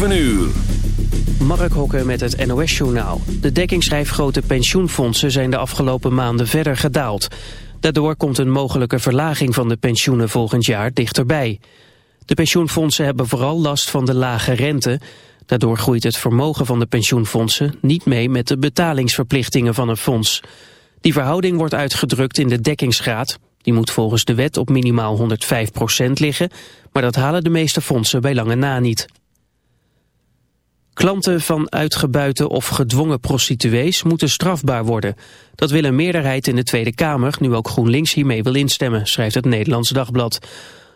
7 uur. Mark Hokke met het NOS-journaal. De dekkingsrijfgrote pensioenfondsen zijn de afgelopen maanden verder gedaald. Daardoor komt een mogelijke verlaging van de pensioenen volgend jaar dichterbij. De pensioenfondsen hebben vooral last van de lage rente. Daardoor groeit het vermogen van de pensioenfondsen niet mee met de betalingsverplichtingen van een fonds. Die verhouding wordt uitgedrukt in de dekkingsgraad. Die moet volgens de wet op minimaal 105% liggen, maar dat halen de meeste fondsen bij lange na niet. Klanten van uitgebuiten of gedwongen prostituees moeten strafbaar worden. Dat wil een meerderheid in de Tweede Kamer, nu ook GroenLinks hiermee wil instemmen, schrijft het Nederlands Dagblad.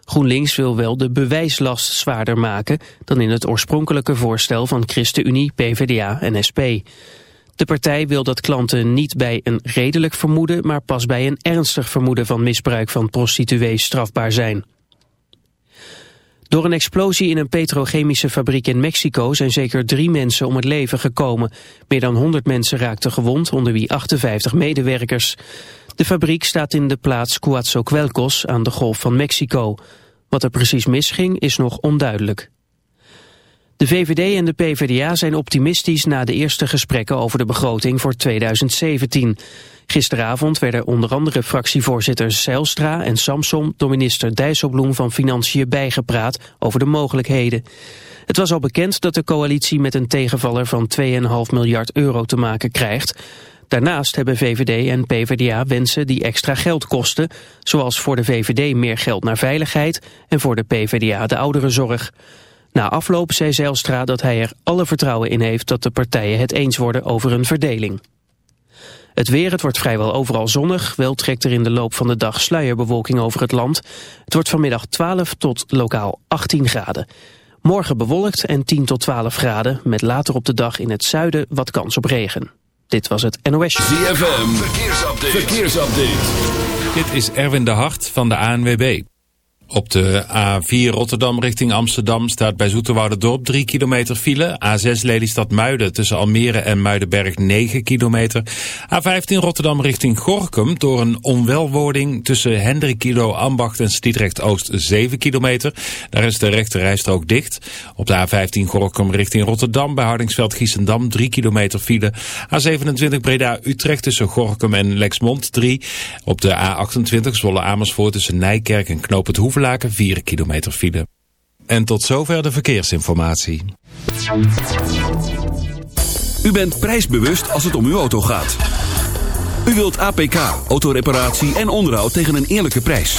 GroenLinks wil wel de bewijslast zwaarder maken dan in het oorspronkelijke voorstel van ChristenUnie, PvdA en SP. De partij wil dat klanten niet bij een redelijk vermoeden, maar pas bij een ernstig vermoeden van misbruik van prostituees strafbaar zijn. Door een explosie in een petrochemische fabriek in Mexico zijn zeker drie mensen om het leven gekomen. Meer dan 100 mensen raakten gewond, onder wie 58 medewerkers. De fabriek staat in de plaats Coatzacoalcos aan de Golf van Mexico. Wat er precies misging is nog onduidelijk. De VVD en de PvdA zijn optimistisch na de eerste gesprekken over de begroting voor 2017. Gisteravond werden onder andere fractievoorzitters Zijlstra en Samsom door minister Dijsselbloem van Financiën bijgepraat over de mogelijkheden. Het was al bekend dat de coalitie met een tegenvaller van 2,5 miljard euro te maken krijgt. Daarnaast hebben VVD en PvdA wensen die extra geld kosten, zoals voor de VVD meer geld naar veiligheid en voor de PvdA de ouderenzorg. Na afloop zei Zijlstra dat hij er alle vertrouwen in heeft dat de partijen het eens worden over een verdeling. Het weer, het wordt vrijwel overal zonnig. Wel trekt er in de loop van de dag sluierbewolking over het land. Het wordt vanmiddag 12 tot lokaal 18 graden. Morgen bewolkt en 10 tot 12 graden, met later op de dag in het zuiden wat kans op regen. Dit was het NOS. ZFM, verkeersupdate. verkeersupdate. Dit is Erwin de Hart van de ANWB. Op de A4 Rotterdam richting Amsterdam staat bij Dorp 3 kilometer file. A6 Lelystad Muiden tussen Almere en Muidenberg 9 kilometer. A15 Rotterdam richting Gorkum door een onwelwording tussen Hendrikido, Ambacht en Stiedrecht Oost 7 kilometer. Daar is de rechte rijstrook dicht. Op de A15 Gorkum richting Rotterdam bij Hardingsveld Giessendam 3 kilometer file. A27 Breda Utrecht tussen Gorkum en Lexmond 3. Op de A28 Zwolle Amersfoort tussen Nijkerk en Knoop het Hoevelaar 4 kilometer file. En tot zover de verkeersinformatie. U bent prijsbewust als het om uw auto gaat. U wilt APK, autoreparatie en onderhoud tegen een eerlijke prijs.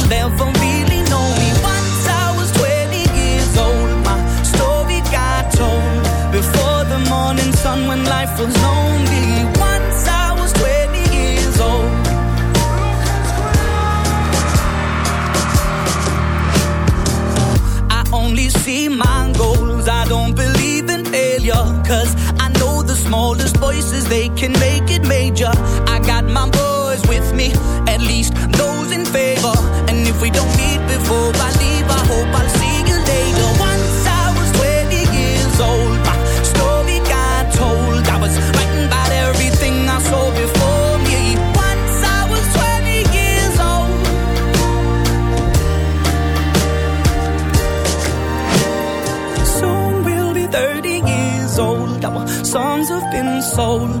can make it major. I got my boys with me, at least those in favor. And if we don't meet before I leave, I hope I'll see you later. Once I was 20 years old, my story got told. I was writing about everything I saw before me. Once I was 20 years old. Soon we'll be 30 years old. Our songs have been sold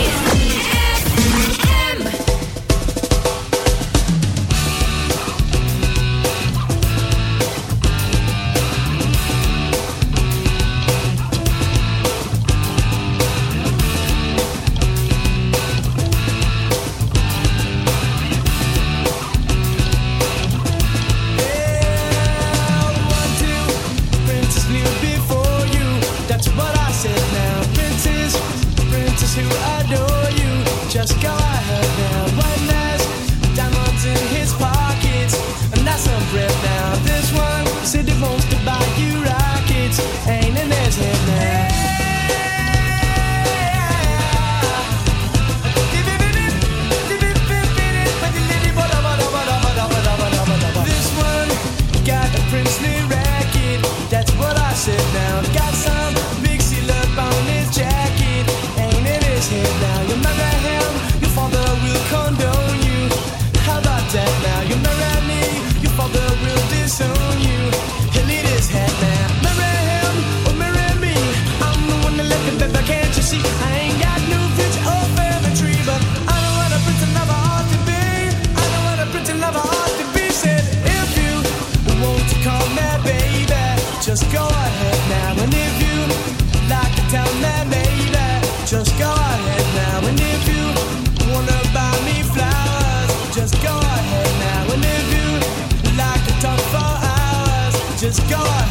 is gone.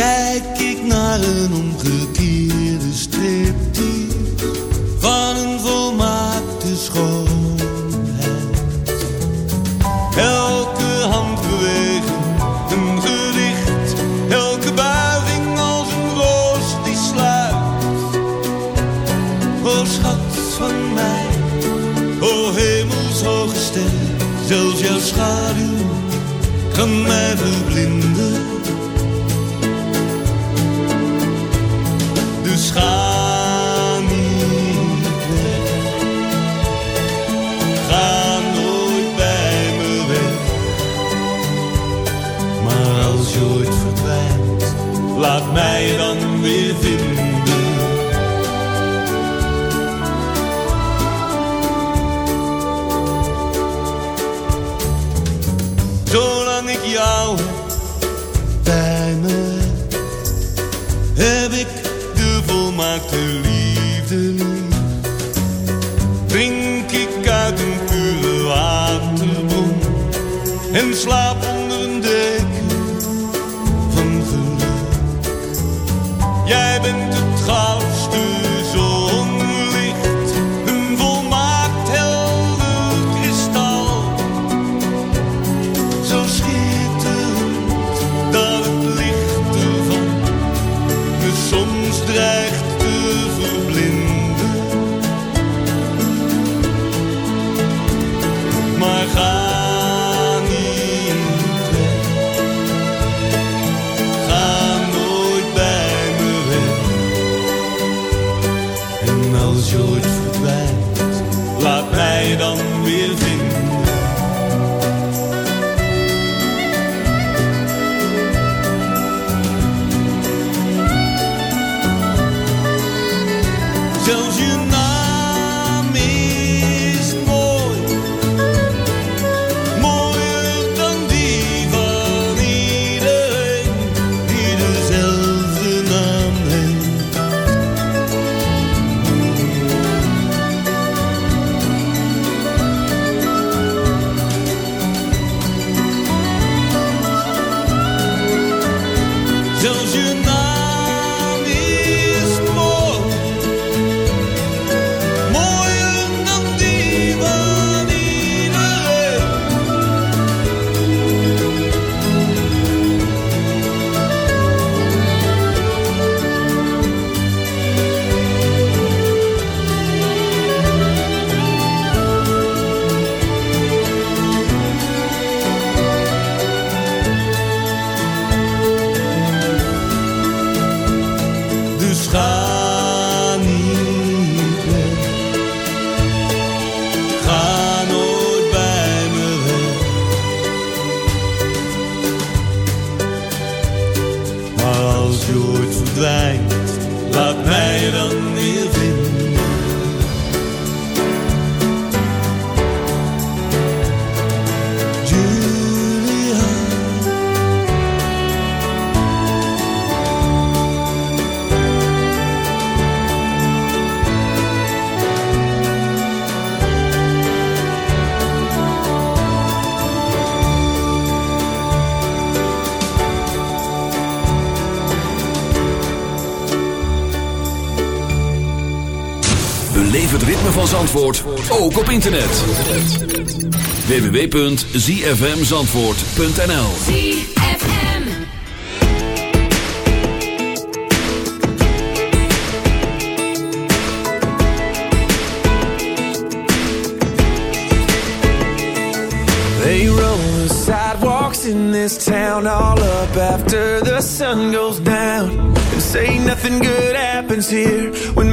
kijk ik naar een omgekeerde strip van een volmaakte schoonheid. Elke hand bewegen, een gericht, elke buiging als een roos die sluit. O schat van mij, o hemelshoge ster, zelfs jouw schaduw kan mij verblinden. Love. Beleef het ritme van Zandvoort, ook op internet. www.zfmzandvoort.nl ZFM. They roll the sidewalks in this town all up after the sun goes down. And say nothing good happens here when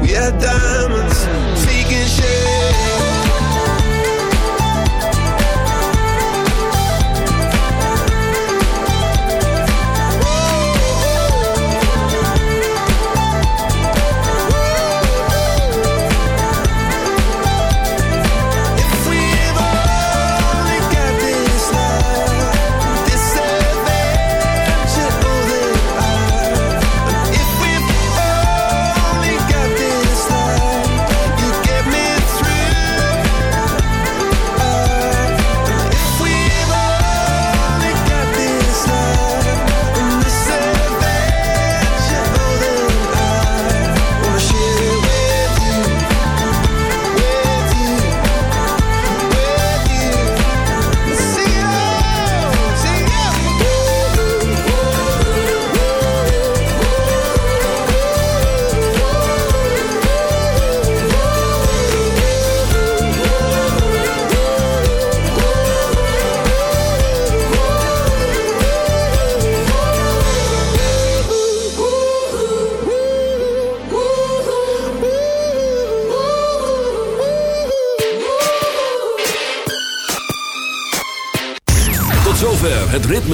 We had diamonds